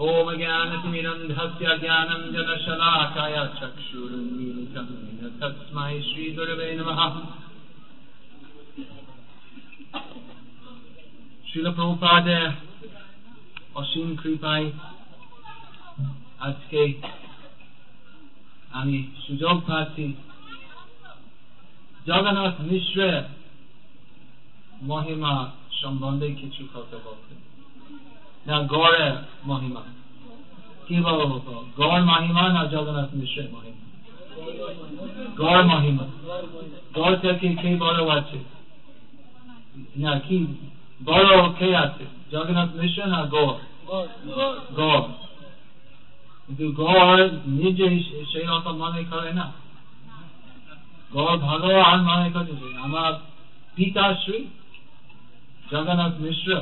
ॐ ज्ञानतिमिरन्धस्य ज्ञानञ्जनशलाकाय चक्षुरुन्मीलितं येन तस्मै श्रीगुरवे नमः শিল প্রভুপাদে অসীম কৃপায় আজকে আমি সুযোগ পাচ্ছি জগন্নাথ মিশ্রের মহিমা সম্বন্ধে কিছু কথা বলতে না, গড়ের মহিমা। কি বলব গড় মহিমা না জগন্নাথ মিশ্রের মহিমা? গড় মহিমা। গড় থেকে কে বড় আছে? না, কি? বড় কে আছে? জগন্নাথ মিশ্র না গড়? গড়। কিন্তু গড় নিজে সেই অত মনে করে না। গড় ভগবান মনে করে আমার পিতাশ্রী জগন্নাথ মিশ্র।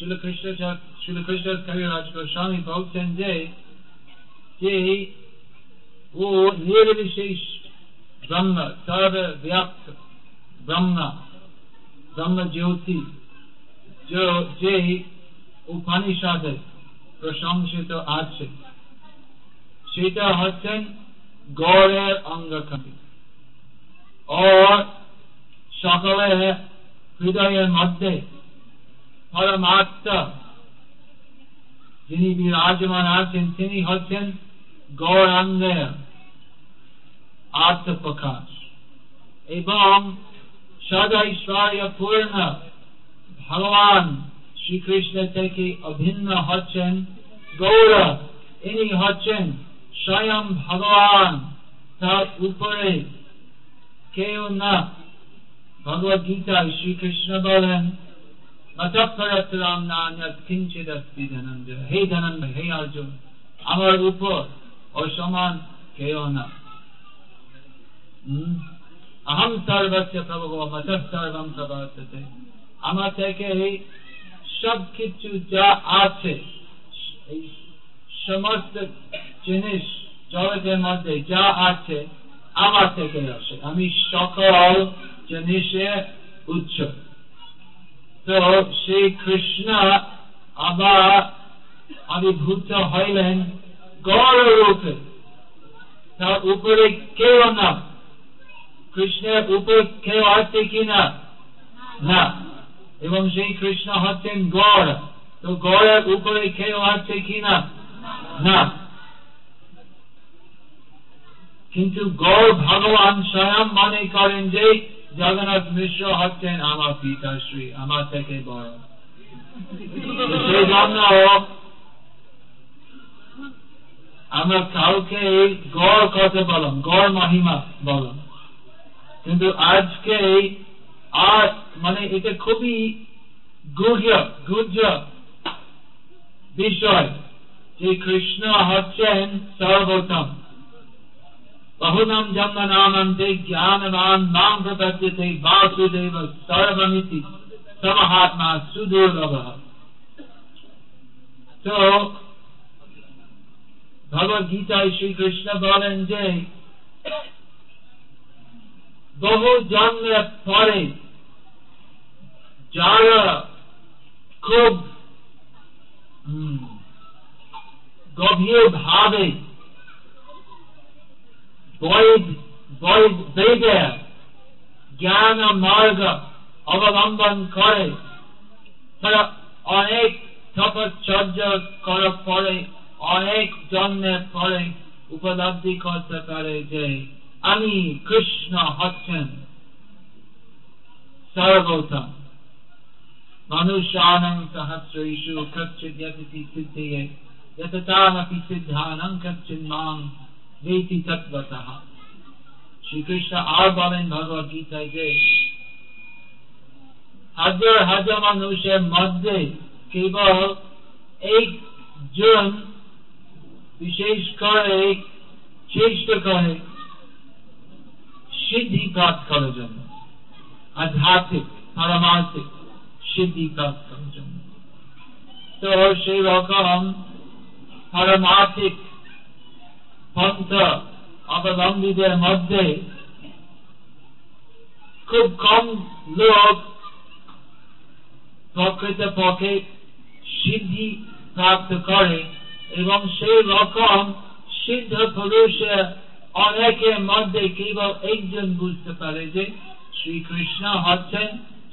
Srila Krishna, Kaviraj Goswami both Sensei, Dehi, Wo Nirvishesh Brahma, Sarva Vyapta Brahma, Brahma Jyoti, Jo Jehi Upanishad প্রশংসিত Shita Hatsan Gore গড়ের অঙ্গকারী ও সকলে হৃদয়ের মধ্যে পরমাত্ম। যিনি বিরাজমান আছেন, তিনি হচ্ছেন গৌরাঙ্গের আত্মপ্রকাশ। এবং সদাইশ্বর্য পূর্ণ। ভগবান শ্রীকৃষ্ণ থেকে অভিন্ন হচ্ছেন গৌর। ইনি হচ্ছেন স্বয়ং ভগবান। তার উপরে কেউ না। ভগবত গীতায় শ্রীকৃষ্ণ বলেন হে ধনন্দ হে অর্জুন আমার উপর অসমান কেউ না আহম সর্বস্য প্রভু মতঃ সর্বম প্রবর্ততে আমার থেকে এই সব কিছু যা আছে এই সমস্ত জিনিস জগতের মধ্যে যা আছে আমার থেকে আসে আমি সকল জিনিসের উৎস তো সেই কৃষ্ণ আবার আবির্ভূত হইলেন গৌর তার উপরে কেউ না। কৃষ্ণের উপর কেউ আছে কিনা না? এবং সেই কৃষ্ণ হচ্ছেন গড় তো গড়ের উপরে কেউ আছে কিনা না? কিন্তু গড় ভগবান স্বয়ং মনে করেন যে জগন্নাথ মিশ্র হচ্ছেন আমার পিতাশ্রী আমার থেকে বড়। সেই জন্য আমরা কাউকে গড় কথা বললাম গড় মহিমা বললাম কিন্তু আজকে আর মানে এটা খুবই গুহ্য গুহ্য বিষয় যে কৃষ্ণ হচ্ছেন সর্বোত্তম। নামন্তে জ্ঞানবান নাম প্রপদ্যতে বাসুদেব সর্বমিতি সমহাত্মা সুদুর্লভ তো ভগবত গীতায় শ্রীকৃষ্ণ বলেন যে বহু জন্মের পরে যারা খুব গভীর ভাবে বেদের জ্ঞান মার্গ অবলম্বন করে তারা অনেক তপশ্চর্য করার পরে অনেক জন্মের পরে উপলব্ধি করতে পারে যে আমি কৃষ্ণ হচ্ছেন সর্বোত্তম মনুষ্যানং সহস্রেষু কচ্ছিদ্যতি সিদ্ধয়ে যততামপি সিদ্ধানং কচ্ছিন মাং বেতি তত্ত্বতঃ শ্রীকৃষ্ণ আর বলেন ভগবত গীতায় যে হাজার হাজার মানুষের মধ্যে কেবল একজন বিশেষ করে চেষ্টা করে সিদ্ধি প্রাপ্ত করার জন্য আধ্যাত্মিক পারমার্থিক সিদ্ধি প্রাপ্ত করার জন্য তো সেই রকম পারমার্থিক পন্থ অবলম্বীদের মধ্যে খুব কম লোক প্রকৃত পক্ষে সিদ্ধি প্রাপ্ত করে এবং সেই রকম সিদ্ধ পুরুষের অনেকের মধ্যে কেবল একজন বুঝতে পারে যে শ্রীকৃষ্ণ হচ্ছেন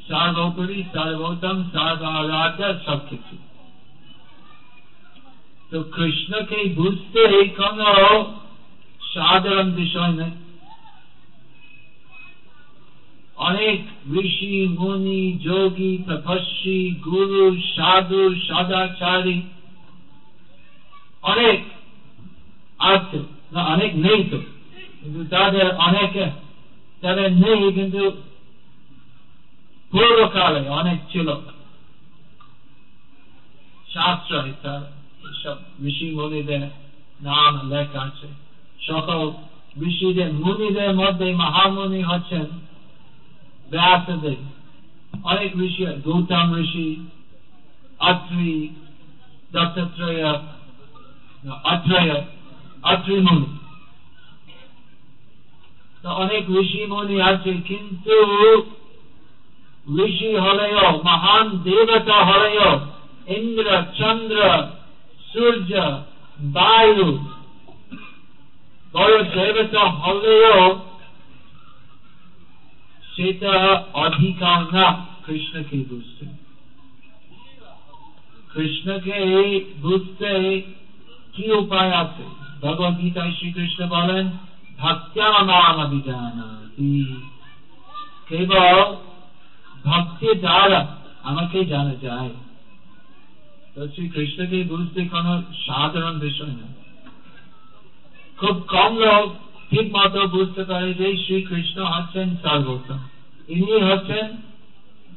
সর্বোপরি সর্বোত্তম সর্বারাধ্য সবকিছু। তো কৃষ্ণকে বুঝতে এই কোন সাধারণ বিষয় নেই অনেক ঋষি, মুনি, যোগী, তপস্বী, গুরু, সাধু, সদাচারী, অনেক আছে না, অনেক নেই তো। কিন্তু তাদের অনেকে, তাদের নেই, কিন্তু পূর্বকালে অনেক ছিল। শাস্ত্র তার। সব ঋষি মুনিদের নাম লেখা আছে সকল ঋষিদের মুনিদের মধ্যে মহামুনি হচ্ছেন ব্যাসদেব অনেক ঋষি গৌতম ঋষি অত্রি দত্তাত্রেয় অত্রয় অত্রি তো অনেক ঋষি মুনি আছে কিন্তু ঋষি হলেও মহান দেবতা হলেও ইন্দ্র চন্দ্র সূর্য, বায়ু। বড় দেবতা হলেও সেটা অধিকার না কৃষ্ণকে বুঝতে। কৃষ্ণকে বুঝতে কি উপায় আছে? ভগবত গীতায় শ্রীকৃষ্ণ বলেন ভক্ত্যা নাম অভিজানাতি কেবল ভক্তি দ্বারা আমাকে জানা যায়। তো শ্রীকৃষ্ণকে বুঝতে কোন সাধারণ বিষয় না। খুব কম লোক ঠিক মতো বুঝতে পারে যে শ্রীকৃষ্ণ হচ্ছেন সর্বোত্তম। ইনি হচ্ছেন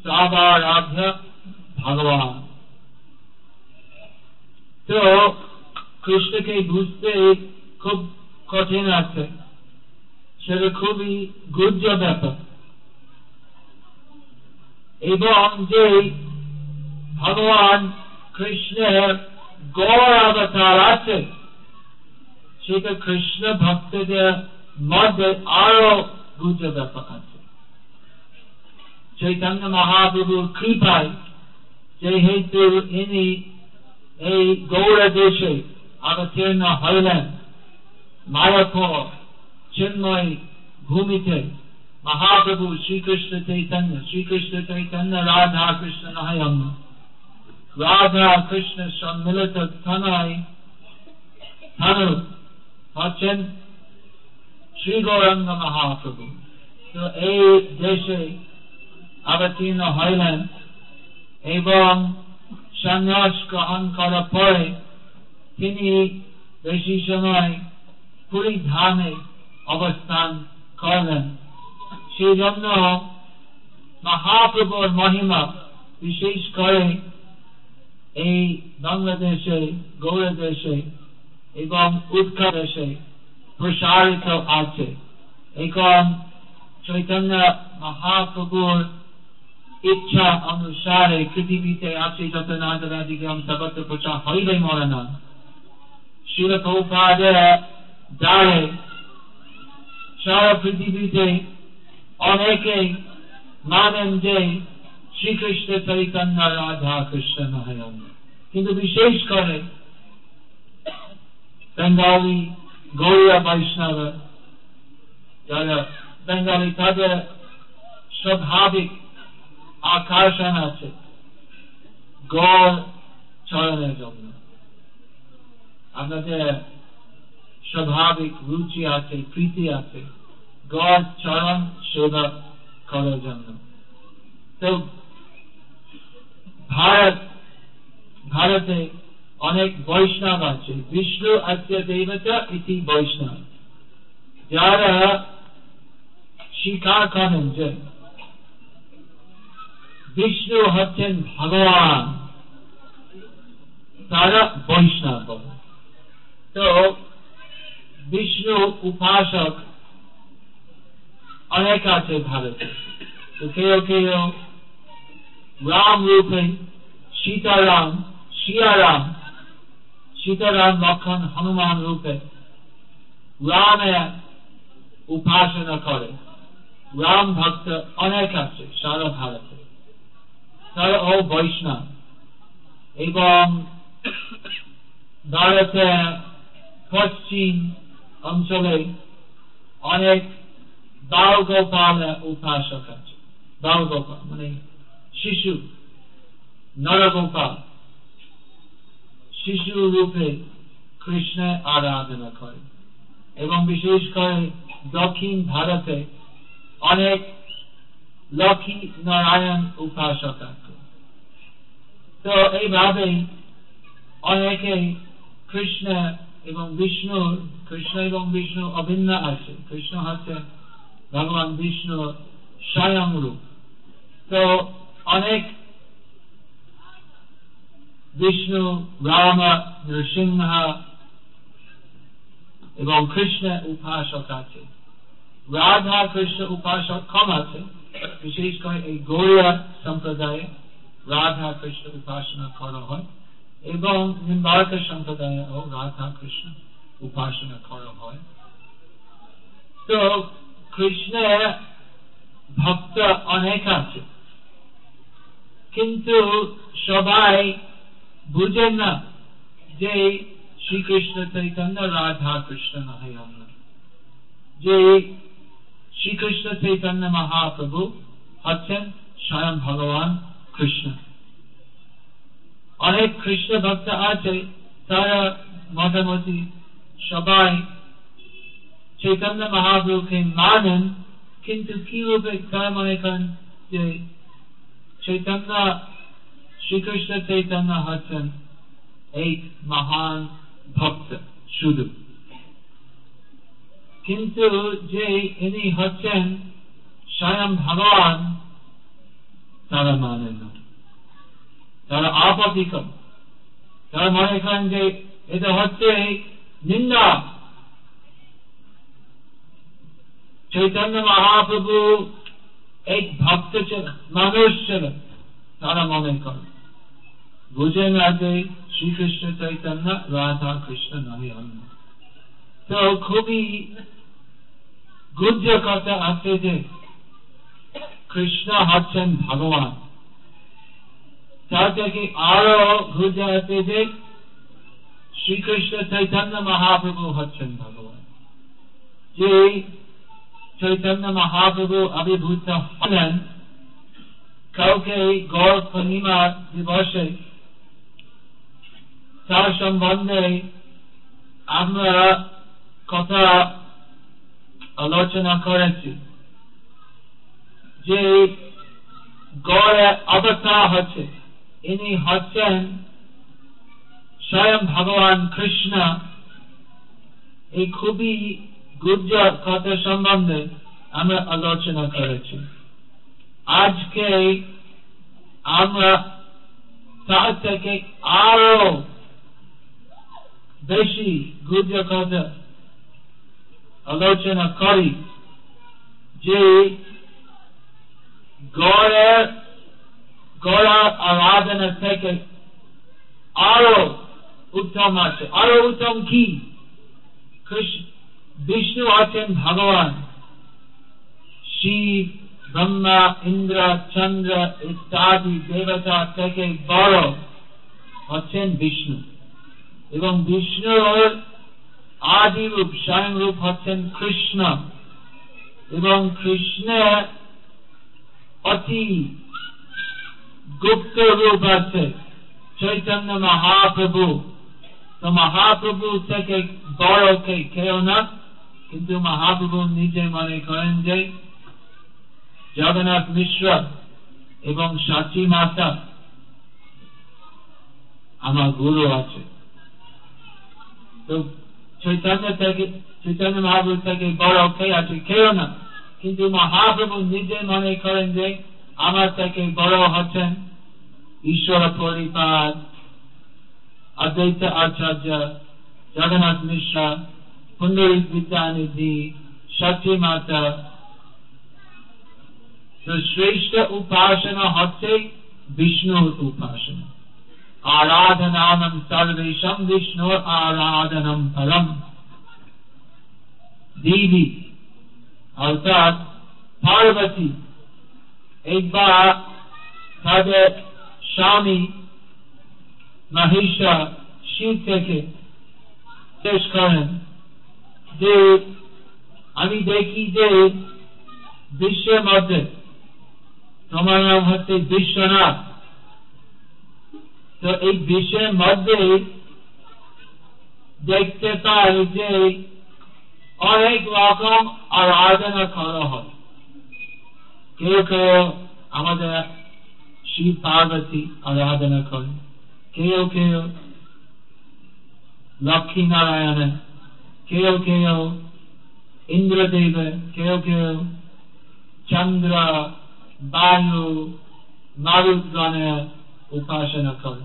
সর্বারাধ্য ভগবান। তো কৃষ্ণকে বুঝতে খুব কঠিন আছে। সেটা খুবই গুজ্জ ব্যাপার। এবং যে ভগবান কৃষ্ণের গড় অবতার আছে। সেটা কৃষ্ণ ভক্তদের মধ্যে আরও গুজ্জ ব্যাপার আছে। চৈতন্য মহাপ্রভুর কৃপায় যেহেতু ইনি এই গৌড় দেশে অবতীর্ণ হইলেন, মায়াপুর চিন্ময় ভূমিতে মহাপ্রভু শ্রীকৃষ্ণ চৈতন্য শ্রীকৃষ্ণ চৈতন্য, রাধা কৃষ্ণ নয়ম রাধা কৃষ্ণ সম্মিলিত থানায় থানু হচ্ছেন শ্রী গৌরাঙ্গ মহাপ্রভু তো এই দেশে অবতীর্ণ হইলেন এবং সন্ন্যাস গ্রহণ করার পরে তিনি বেশি সময় পুরী ধামে অবস্থান করলেন। সেই জন্য মহাপ্রভুর মহিমা বিশেষ করে এই বাংলাদেশে গৌড় দেশে এবং উৎকল দেশে প্রসারিত আছে। এখন চৈতন্য মহাপ্রভুর ইচ্ছা অনুসারে পৃথিবীতে আছে যত নাগরাদিগম সর্বত্র প্রচার হইবে মরে না। শিল প্রভুপাদের পৃথিবীতে অনেকেই মানেন যে শ্রীকৃষ্ণ চৈতন্য রাধা কৃষ্ণ নারায়ণ কিন্তু বিশেষ করে বেঙ্গালি গৌরিয়া বৈষ্ণব যারা বেঙ্গালি তাদের স্বাভাবিক আকর্ষণ আছে গড় চরণের জন্য আপনাদের স্বাভাবিক রুচি আছে প্রীতি আছে গড় চরণ সেবা করার জন্য তো ভারত, ভারতে অনেক বৈষ্ণব আছে। বিষ্ণু আত্ম দেবতা ইতি বৈষ্ণব। যারা স্বীকার করেন যে বিষ্ণু হচ্ছেন ভগবান, তারা বৈষ্ণব। তো বিষ্ণু উপাসক অনেক আছে ভারতে। কেউ কেউ রাম রূপে সীতারাম, শিয়ারাম, সীতারাম লক্ষণ হনুমান রূপে রামে উপাসনা করে। রাম ভক্ত অনেক আছে সারা ভারতে। তারা ও বৈষ্ণব। এবং ভারতে পশ্চিম অঞ্চলে অনেক বাল গোপাল উপাসক আছে। দাও গোপাল মানে শিশু নরগোপাল শিশু রূপে কৃষ্ণের আরাধনা করে এবং বিশেষ করে দক্ষিণ ভারতে অনেক লক্ষ্মী নারায়ণ উপাসক আছে। তো এইভাবে অনেকে কৃষ্ণ এবং বিষ্ণু, কৃষ্ণ এবং বিষ্ণু অভিন্ন আছে। কৃষ্ণ হচ্ছে ভগবান বিষ্ণু স্বয়ং রূপ তো অনেক বিষ্ণু রাম নৃসিংহ এবং কৃষ্ণ উপাসক আছে। রাধা, কৃষ্ণ উপাসক কম আছে। বিশেষ করে এই গৌরিয়া সম্প্রদায়ে রাধা, কৃষ্ণ উপাসনা করা হয় এবং নিম্বারক সম্প্রদায়ে ও রাধা, কৃষ্ণ উপাসনা করা হয়। তো কৃষ্ণের ভক্ত অনেক আছে। কিন্তু সবাই বুঝেন না যে শ্রীকৃষ্ণ চৈতন্য রাধা কৃষ্ণ আমরা যে শ্রীকৃষ্ণ চৈতন্য মহাপ্রভু হচ্ছেন স্বয়ং ভগবান কৃষ্ণ। অনেক কৃষ্ণ ভক্ত আছে, তারা মোটামুটি সবাই চৈতন্য মহাপ্রভুকে মানেন, কিন্তু কি রূপে তারা মনে করেন যে চৈতন্য শ্রীকৃষ্ণ চৈতন্য হচ্ছেন এক মহান ভক্ত শুধু কিন্তু যে ইনি হচ্ছেন স্বয়ং ভগবান তারা মানেন না তারা আপত্তিকর তারা মনে করেন যে এটা হচ্ছে নিন্দা চৈতন্য মহাপ্রভু এক ভক্ত ছিলেন মানুষ ছিলেন তারা মনে করেন বুঝে না যে শ্রীকৃষ্ণ চৈতন্য, রাধা কৃষ্ণ নয় অন্য তো খুবই গুজ্জ কথা আছে যে, কৃষ্ণ হচ্ছেন ভগবান। তার থেকে আরও গুজ্জ আছে যে, শ্রীকৃষ্ণ চৈতন্য মহাপ্রভু হচ্ছেন ভগবান। যে চৈতন্য মহাপ্রভু আবির্ভূত হলেন। কাউকে এই গৌর পূর্ণিমা দিবসে তার সম্বন্ধে আমরা কথা আলোচনা করেছি যে গড়ে অবস্থা হচ্ছে। ইনি হচ্ছেন স্বয়ং ভগবান কৃষ্ণ। এই খুবই গুজ্জর কথা সম্বন্ধে আমরা আলোচনা করেছি। আজকে আমরা তার থেকে আরও বেশি কথা আলোচনা করি যে গড়ের গড়ার আরাধনা থেকে আরও উত্তম আছে। আরও উত্তম কি? বিষ্ণু আছেন ভগবান শিব ব্রহ্মা ইন্দ্র চন্দ্র ইত্যাদি দেবতা থেকে বড় হচ্ছেন বিষ্ণু এবং বিষ্ণুর আদি রূপ, স্বয়ং রূপ হচ্ছেন কৃষ্ণ। এবং কৃষ্ণ অতি গুপ্ত রূপ আছে। চৈতন্য মহাপ্রভু। তো মহাপ্রভু থেকে বড় কে কেউ না কিন্তু মহাপ্রভু নিজে মনে করেন যে, জগন্নাথ মিশ্র এবং সাচী মাতা আমার গুরু আছে। তো চৈতন্য থেকে, চৈতন্য মহাপ্রভু থেকে বড় কে আছে, কেউ না। কিন্তু মহাপ্রভু নিজে মনে করেন যে, আমার থেকে বড় হচ্ছেন ঈশ্বর পরিপাত অদ্বৈত আচার্য, জগন্নাথ মিশ্রা পুণ্ডরিক বিদ্যানিধি সচি মাতা। তো শ্রেষ্ঠ উপাসনা হচ্ছে বিষ্ণুর উপাসনা। আরাধনানম সর্বেশম বিষ্ণুর আরাধনম পরম দেবী, অর্থাৎ পার্বতী, একবার তাদের স্বামী মহিষা শিব থেকে শেষ করেন। যে আমি দেখি যে বিশ্বের মধ্যে তোমার নাম হচ্ছে বিশ্বনাথ তো এই বিশ্বের মধ্যে দেখতে পাই যে অনেক রকম আরাধনা করা হয়। কেউ কেউ আমাদের শিব পার্বতী আরাধনা করে কেউ কেউ লক্ষ্মী নারায়ণ কেউ কেউ ইন্দ্রদেব কেউ কেউ চন্দ্র বায়ু মারুদগণের উপাসনা করে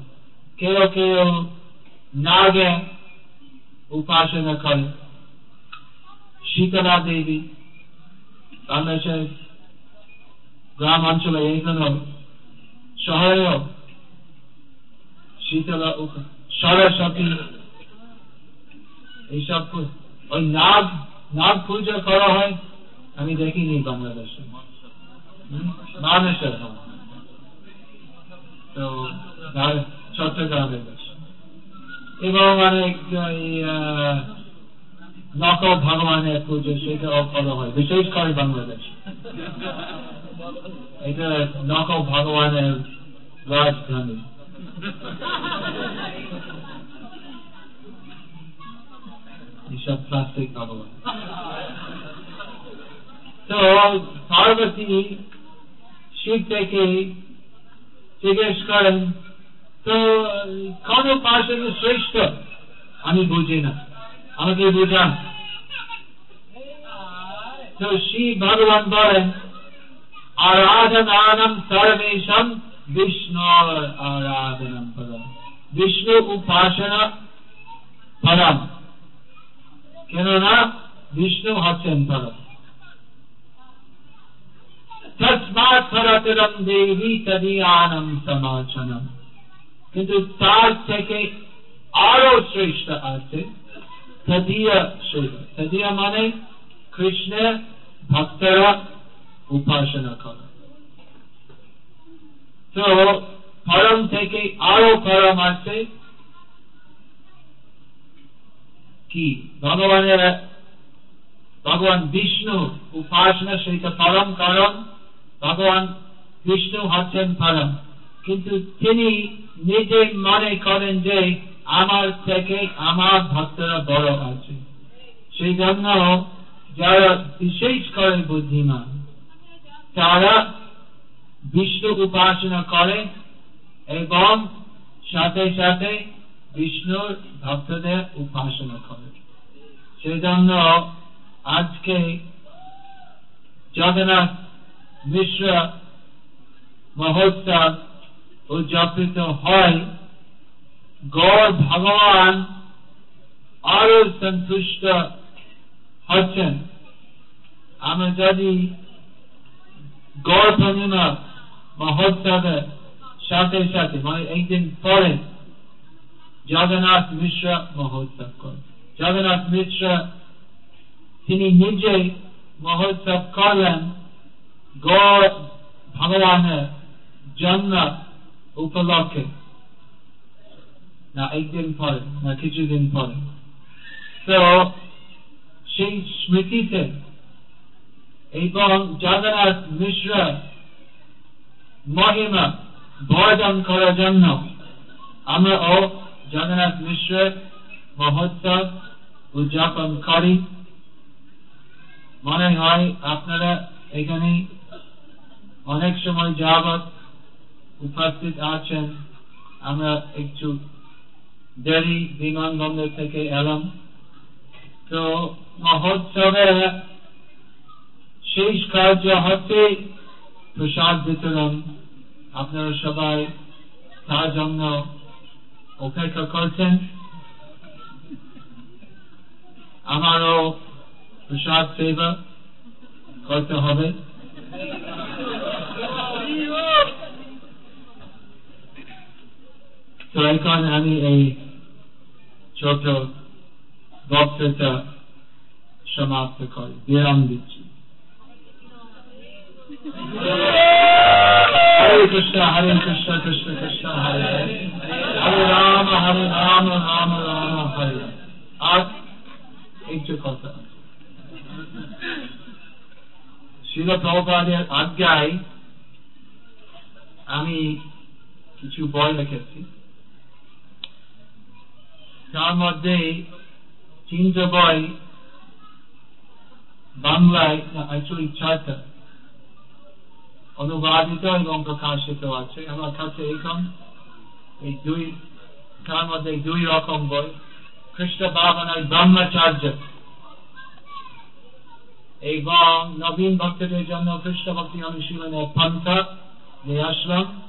কেউ কেউ নাগে উপাসনা করে শীতলা দেবী বাংলাদেশের গ্রাম অঞ্চলে এইগুলো শহরেও শীতলা সরস্বতী এইসব ওই নাগ নাগ পূজা করা হয়। আমি দেখিনি বাংলাদেশে। মানুষের তো চট্টগ্রামে এবং অনেক নকল ভগবানের পুজো, সেটাও করা হয়। বিশেষ করে বাংলাদেশ। এটা নকল ভগবানের রাজধানী। এইসব প্লাস্টিক ভগবান তো, পার্বতী শিব থেকে জিজ্ঞেস করেন, তো, কোন পার্শ্বদ শ্রেষ্ঠ? আমি বুঝি না। আমাকে বুঝান। তো, শিব ভগবান বলেন, আরাধনানম সর্বেশম বিষ্ণু আরাধনম পরম বিষ্ণু উপাসনা পরম কেননা বিষ্ণু তদীয়ানম সমাচনম। কিন্তু তার থেকে আরও শ্রেষ্ঠ আছে তদীয় তদীয় মানে কৃষ্ণের ভক্তরা উপাসনা করা। তো পরম থেকে আরও পরম আছে কি? ভগবানের, ভগবান বিষ্ণু উপাসনা সেটা পরম কারণ ভগবান বিষ্ণু হচ্ছেন পরম। কিন্তু তিনি নিজে মনে করেন যে আমার থেকে আমার ভক্তরা বড় আছে। সেই জন্য যারা বিশেষ করে বুদ্ধিমান, তারা বিষ্ণু উপাসনা করে এবং সাথে সাথে বিষ্ণুর ভক্তদের উপাসনা করে। সেই জন্য আজকে জগন্নাথ মিশ্র মহোৎসব উদযাপিত হয়। গৌর ভগবান আরও সন্তুষ্ট হচ্ছেন। আমরা যদি গৌর পূর্ণিমা মহোৎসবের সাথে সাথে মানে একদিন পরে জগন্নাথ মিশ্র মহোৎসব করে জগন্নাথ মিশ্র তিনি নিজে মহোৎসব করলেন গৌর ভগবানের জন্ম উপলক্ষে না একদিন পরে না কিছুদিন পরে তো সেই স্মৃতিতে এবং জগন্নাথ মিশ্র মহিমা বর্জন করার জন্য আমরা ও জগন্নাথ মিশ্র মহোৎসব উদযাপন করি। মনে হয় আপনারা এখানে অনেক সময় যাবৎ উপস্থিত আছেন। আমরা একটু দেরি বিমানবন্দর থেকে এলাম। তো মহোৎসবে শেষ কার্য হচ্ছে প্রসাদ বিতরণ। আপনারা সবাই তার জন্য অপেক্ষা করছেন আমারও প্রসাদ সেবা করতে হবে তো এখন আমি এই ছোট বক্তৃতা সমাপ্ত করি বিরাম দিচ্ছি হরে কৃষ্ণ হরে কৃষ্ণ কৃষ্ণ কৃষ্ণ হরে রাম হরে রাম রাম রাম, হরে কথা। শিল প্রভুপাদের আজ্ঞায় আমি কিছু বই লিখেছি। তার মধ্যে তিনটে বই বাংলায় অনুবাদিত এবং প্রকাশিত আছে। আমার কাছে এখন এই দুই, তার মধ্যে দুই রকম বই ভাবনায় ব্রহ্মচার্য। এবং নবীন ভক্তদের জন্য কৃষ্ণ ভক্তি পন্থা নিয়ে আসলাম।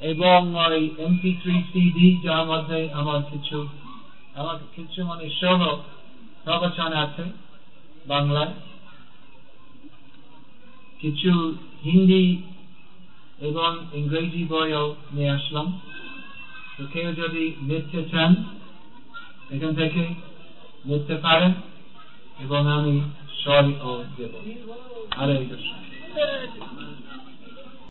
এবং ওই এমপি থ্রি সিডি যার মধ্যে আমার কিছু আমার কিছু মানে সহ প্রবচন আছে বাংলায়। কিছু হিন্দি এবং ইংরেজি বইও নিয়ে আসলাম। তো কেউ যদি নিতে চান, এখান থেকে নিতে পারেন এবং আমি সরি ও দেব। আরে